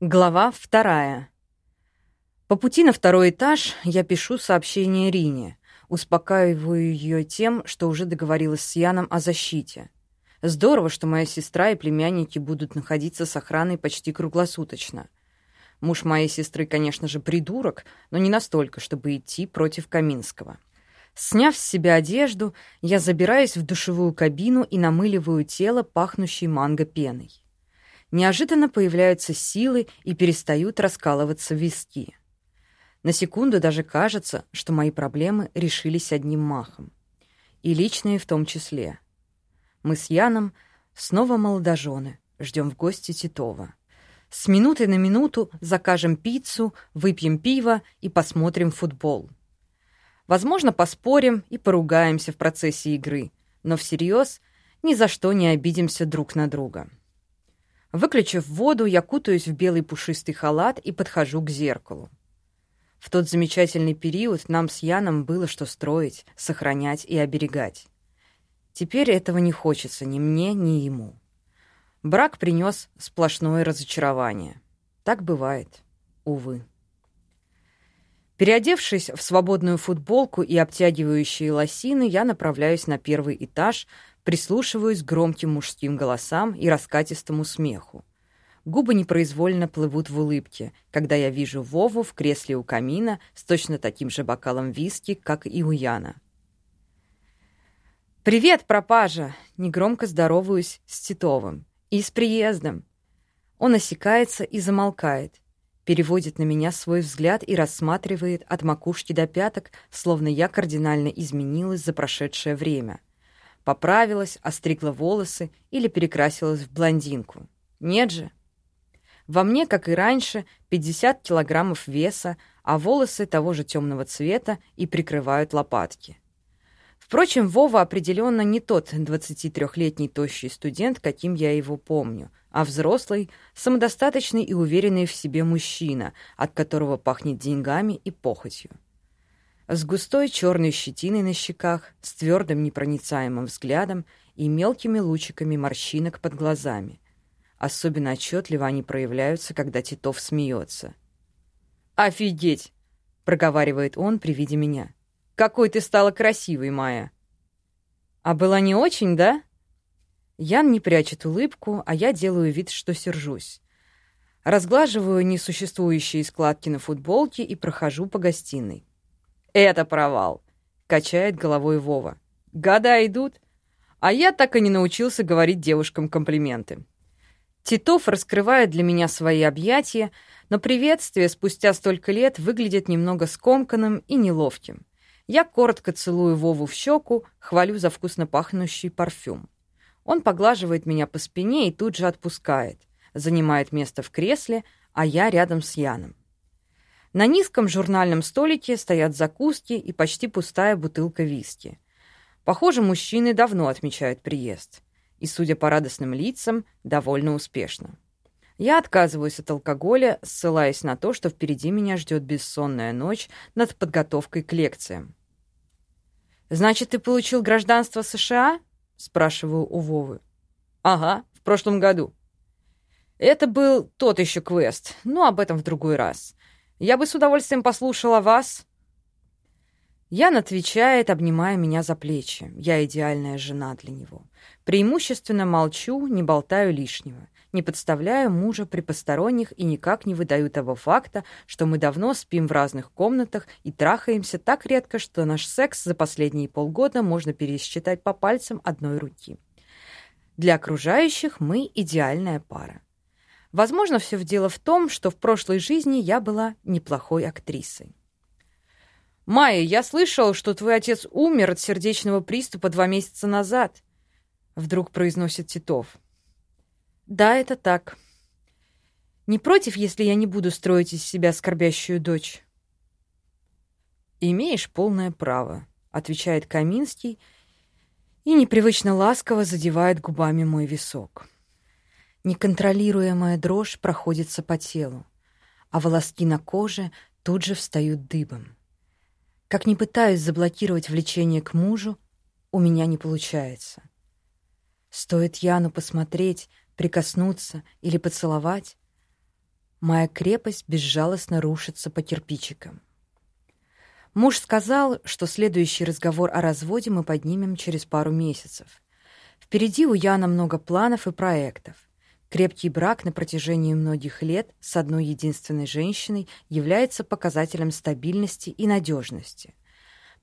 Глава вторая. По пути на второй этаж я пишу сообщение Рине, успокаиваю ее тем, что уже договорилась с Яном о защите. Здорово, что моя сестра и племянники будут находиться с охраной почти круглосуточно. Муж моей сестры, конечно же, придурок, но не настолько, чтобы идти против Каминского. Сняв с себя одежду, я забираюсь в душевую кабину и намыливаю тело, пахнущей манго пеной неожиданно появляются силы и перестают раскалываться виски. На секунду даже кажется, что мои проблемы решились одним махом. И личные в том числе. Мы с Яном снова молодожены, ждем в гости Титова. С минуты на минуту закажем пиццу, выпьем пиво и посмотрим футбол. Возможно, поспорим и поругаемся в процессе игры, но всерьез ни за что не обидимся друг на друга. Выключив воду, я кутаюсь в белый пушистый халат и подхожу к зеркалу. В тот замечательный период нам с Яном было что строить, сохранять и оберегать. Теперь этого не хочется ни мне, ни ему. Брак принес сплошное разочарование. Так бывает, увы. Переодевшись в свободную футболку и обтягивающие лосины, я направляюсь на первый этаж, Прислушиваюсь к громким мужским голосам и раскатистому смеху. Губы непроизвольно плывут в улыбке, когда я вижу Вову в кресле у камина с точно таким же бокалом виски, как и у Яна. «Привет, пропажа!» — негромко здороваюсь с Титовым. «И с приездом!» Он осекается и замолкает, переводит на меня свой взгляд и рассматривает от макушки до пяток, словно я кардинально изменилась за прошедшее время — Поправилась, остригла волосы или перекрасилась в блондинку. Нет же. Во мне, как и раньше, 50 килограммов веса, а волосы того же темного цвета и прикрывают лопатки. Впрочем, Вова определенно не тот 23-летний тощий студент, каким я его помню, а взрослый, самодостаточный и уверенный в себе мужчина, от которого пахнет деньгами и похотью с густой черной щетиной на щеках, с твердым непроницаемым взглядом и мелкими лучиками морщинок под глазами. Особенно отчетливо они проявляются, когда Титов смеется. «Офигеть!» — проговаривает он при виде меня. «Какой ты стала красивой, Майя!» «А была не очень, да?» Ян не прячет улыбку, а я делаю вид, что сержусь. Разглаживаю несуществующие складки на футболке и прохожу по гостиной. «Это провал», — качает головой Вова. «Года идут, а я так и не научился говорить девушкам комплименты». Титов раскрывает для меня свои объятия, но приветствие спустя столько лет выглядит немного скомканным и неловким. Я коротко целую Вову в щеку, хвалю за вкусно пахнущий парфюм. Он поглаживает меня по спине и тут же отпускает, занимает место в кресле, а я рядом с Яном. На низком журнальном столике стоят закуски и почти пустая бутылка виски. Похоже, мужчины давно отмечают приезд. И, судя по радостным лицам, довольно успешно. Я отказываюсь от алкоголя, ссылаясь на то, что впереди меня ждет бессонная ночь над подготовкой к лекциям. «Значит, ты получил гражданство США?» — спрашиваю у Вовы. «Ага, в прошлом году». Это был тот еще квест, но об этом в другой раз. Я бы с удовольствием послушала вас». Ян отвечает, обнимая меня за плечи. Я идеальная жена для него. Преимущественно молчу, не болтаю лишнего. Не подставляю мужа при посторонних и никак не выдаю того факта, что мы давно спим в разных комнатах и трахаемся так редко, что наш секс за последние полгода можно пересчитать по пальцам одной руки. Для окружающих мы идеальная пара. Возможно, все дело в том, что в прошлой жизни я была неплохой актрисой. «Майя, я слышал, что твой отец умер от сердечного приступа два месяца назад», — вдруг произносит Титов. «Да, это так. Не против, если я не буду строить из себя скорбящую дочь?» «Имеешь полное право», — отвечает Каминский и непривычно ласково задевает губами мой висок. Неконтролируемая дрожь проходится по телу, а волоски на коже тут же встают дыбом. Как ни пытаюсь заблокировать влечение к мужу, у меня не получается. Стоит Яну посмотреть, прикоснуться или поцеловать, Моя крепость безжалостно рушится по кирпичикам. Муж сказал, что следующий разговор о разводе мы поднимем через пару месяцев. Впереди у Яна много планов и проектов. Крепкий брак на протяжении многих лет с одной единственной женщиной является показателем стабильности и надежности.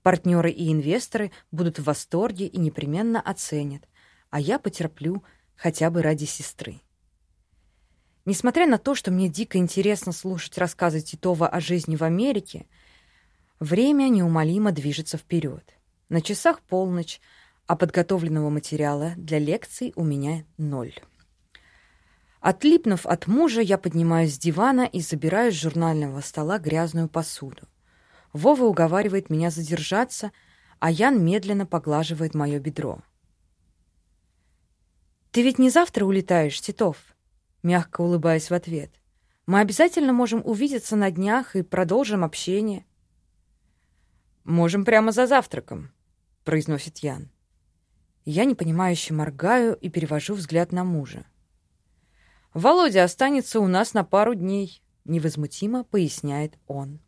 Партнеры и инвесторы будут в восторге и непременно оценят, а я потерплю хотя бы ради сестры. Несмотря на то, что мне дико интересно слушать рассказы Титова о жизни в Америке, время неумолимо движется вперед. На часах полночь, а подготовленного материала для лекций у меня ноль. Отлипнув от мужа, я поднимаюсь с дивана и забираю с журнального стола грязную посуду. Вова уговаривает меня задержаться, а Ян медленно поглаживает мое бедро. «Ты ведь не завтра улетаешь, Титов?» Мягко улыбаясь в ответ. «Мы обязательно можем увидеться на днях и продолжим общение». «Можем прямо за завтраком», — произносит Ян. Я непонимающе моргаю и перевожу взгляд на мужа. Володя останется у нас на пару дней, невозмутимо поясняет он.